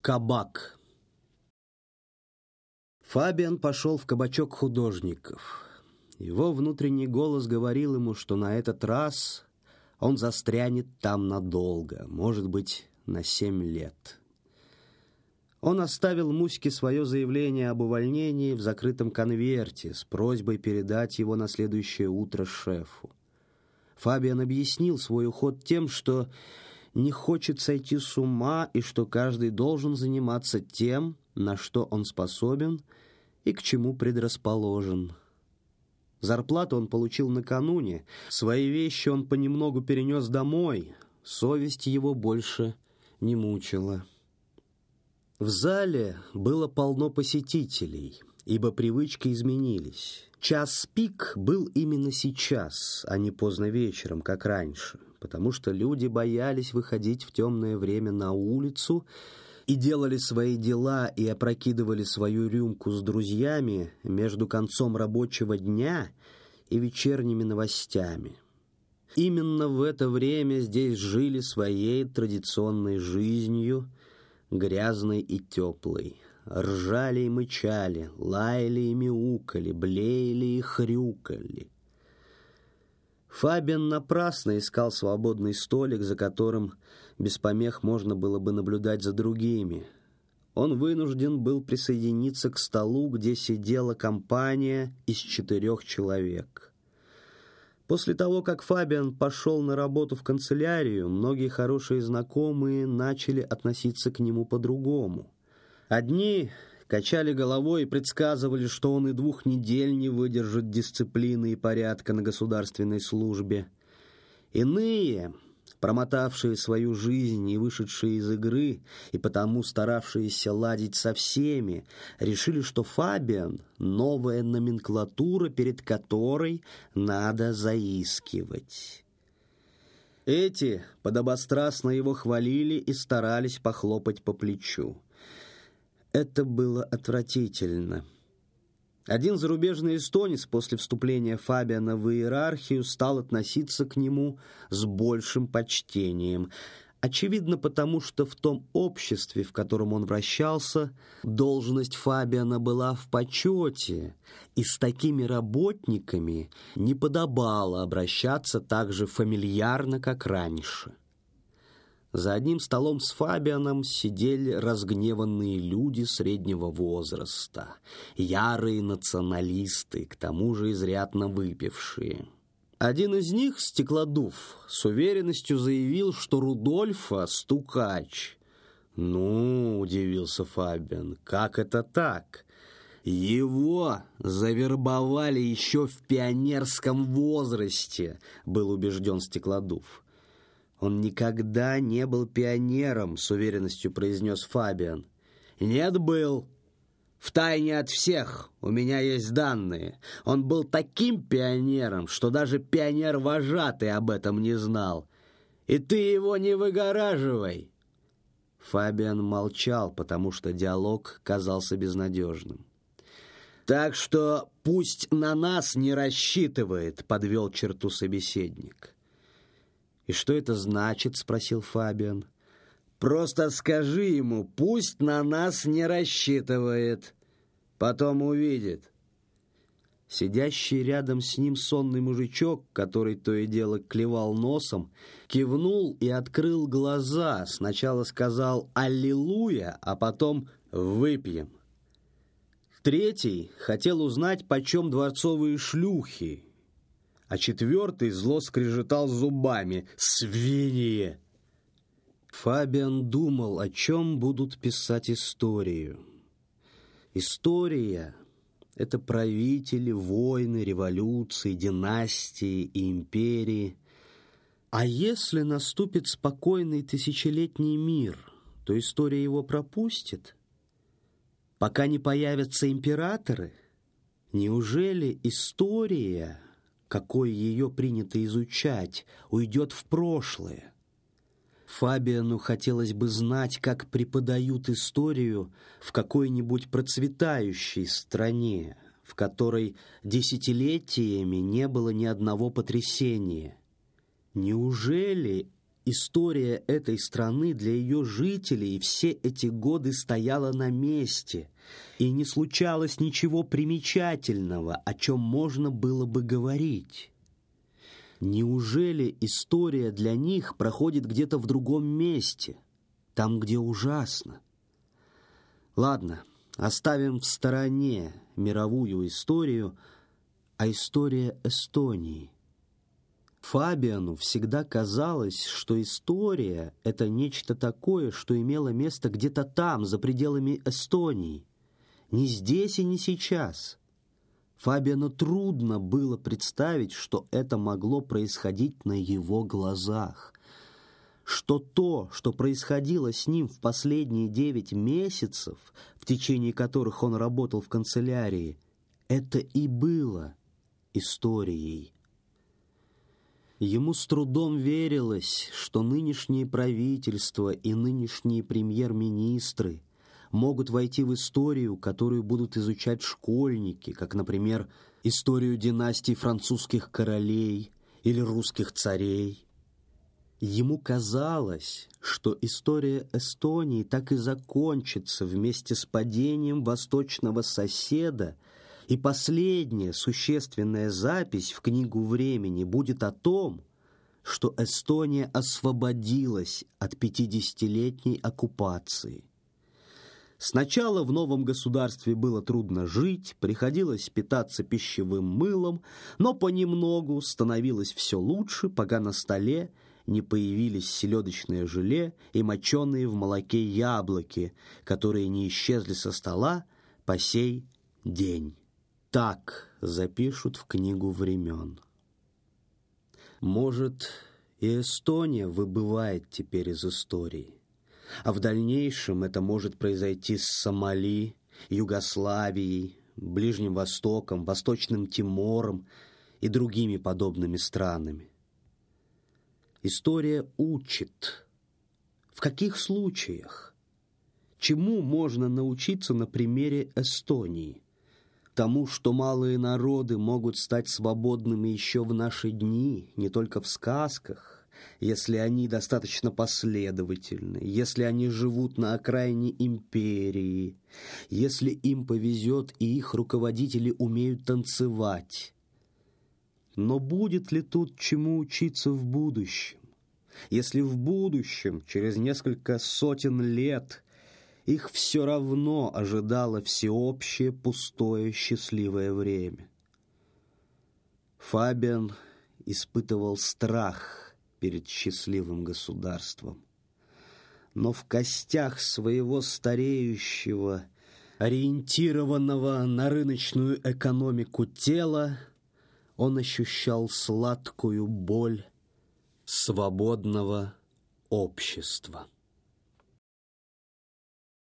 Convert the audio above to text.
Кабак. Фабиан пошел в кабачок художников. Его внутренний голос говорил ему, что на этот раз он застрянет там надолго, может быть, на семь лет. Он оставил Муське свое заявление об увольнении в закрытом конверте с просьбой передать его на следующее утро шефу. Фабиан объяснил свой уход тем, что не хочет сойти с ума и что каждый должен заниматься тем, на что он способен и к чему предрасположен. Зарплату он получил накануне, свои вещи он понемногу перенес домой, совесть его больше не мучила. В зале было полно посетителей, ибо привычки изменились. Час пик был именно сейчас, а не поздно вечером, как раньше потому что люди боялись выходить в темное время на улицу и делали свои дела и опрокидывали свою рюмку с друзьями между концом рабочего дня и вечерними новостями. Именно в это время здесь жили своей традиционной жизнью, грязной и теплой. Ржали и мычали, лаяли и мяукали, блеяли и хрюкали. Фабиан напрасно искал свободный столик, за которым без помех можно было бы наблюдать за другими. Он вынужден был присоединиться к столу, где сидела компания из четырех человек. После того, как Фабиан пошел на работу в канцелярию, многие хорошие знакомые начали относиться к нему по-другому. Одни качали головой и предсказывали, что он и двух недель не выдержит дисциплины и порядка на государственной службе. Иные, промотавшие свою жизнь и вышедшие из игры, и потому старавшиеся ладить со всеми, решили, что Фабиан — новая номенклатура, перед которой надо заискивать. Эти подобострастно его хвалили и старались похлопать по плечу. Это было отвратительно. Один зарубежный эстонец после вступления Фабиана в иерархию стал относиться к нему с большим почтением. Очевидно, потому что в том обществе, в котором он вращался, должность Фабиана была в почете, и с такими работниками не подобало обращаться так же фамильярно, как раньше. За одним столом с Фабианом сидели разгневанные люди среднего возраста, ярые националисты, к тому же изрядно выпившие. Один из них, Стеклодув, с уверенностью заявил, что Рудольфа — стукач. «Ну, — удивился Фабиан, — как это так?» «Его завербовали еще в пионерском возрасте», — был убежден Стеклодув. «Он никогда не был пионером», — с уверенностью произнес Фабиан. «Нет, был. Втайне от всех у меня есть данные. Он был таким пионером, что даже пионер-вожатый об этом не знал. И ты его не выгораживай». Фабиан молчал, потому что диалог казался безнадежным. «Так что пусть на нас не рассчитывает», — подвел черту собеседник. «И что это значит?» — спросил Фабиан. «Просто скажи ему, пусть на нас не рассчитывает. Потом увидит». Сидящий рядом с ним сонный мужичок, который то и дело клевал носом, кивнул и открыл глаза. Сначала сказал «Аллилуйя», а потом «Выпьем». Третий хотел узнать, почем дворцовые шлюхи, а четвертый зло скрежетал зубами. «Свиньи!» Фабиан думал, о чем будут писать историю. История — это правители, войны, революции, династии и империи. А если наступит спокойный тысячелетний мир, то история его пропустит? Пока не появятся императоры? Неужели история какой ее принято изучать, уйдет в прошлое. Фабиану хотелось бы знать, как преподают историю в какой-нибудь процветающей стране, в которой десятилетиями не было ни одного потрясения. Неужели история этой страны для ее жителей все эти годы стояла на месте, и не случалось ничего примечательного, о чем можно было бы говорить. Неужели история для них проходит где-то в другом месте, там, где ужасно? Ладно, оставим в стороне мировую историю, а история Эстонии. Фабиану всегда казалось, что история — это нечто такое, что имело место где-то там, за пределами Эстонии. Не здесь и не сейчас. Фабиану трудно было представить, что это могло происходить на его глазах. Что то, что происходило с ним в последние девять месяцев, в течение которых он работал в канцелярии, это и было историей. Ему с трудом верилось, что нынешнее правительство и нынешние премьер-министры могут войти в историю, которую будут изучать школьники, как, например, историю династий французских королей или русских царей. Ему казалось, что история Эстонии так и закончится вместе с падением восточного соседа, и последняя существенная запись в книгу времени будет о том, что Эстония освободилась от 50-летней оккупации. Сначала в новом государстве было трудно жить, приходилось питаться пищевым мылом, но понемногу становилось все лучше, пока на столе не появились селедочное желе и моченые в молоке яблоки, которые не исчезли со стола по сей день. Так запишут в книгу времен. Может, и Эстония выбывает теперь из истории а в дальнейшем это может произойти с Сомали, Югославией, Ближним Востоком, Восточным Тимором и другими подобными странами. История учит. В каких случаях? Чему можно научиться на примере Эстонии? Тому, что малые народы могут стать свободными еще в наши дни, не только в сказках, если они достаточно последовательны, если они живут на окраине империи, если им повезет и их руководители умеют танцевать. Но будет ли тут чему учиться в будущем? Если в будущем, через несколько сотен лет, их все равно ожидало всеобщее пустое счастливое время. Фабиан испытывал страх – перед счастливым государством. Но в костях своего стареющего, ориентированного на рыночную экономику тела, он ощущал сладкую боль свободного общества.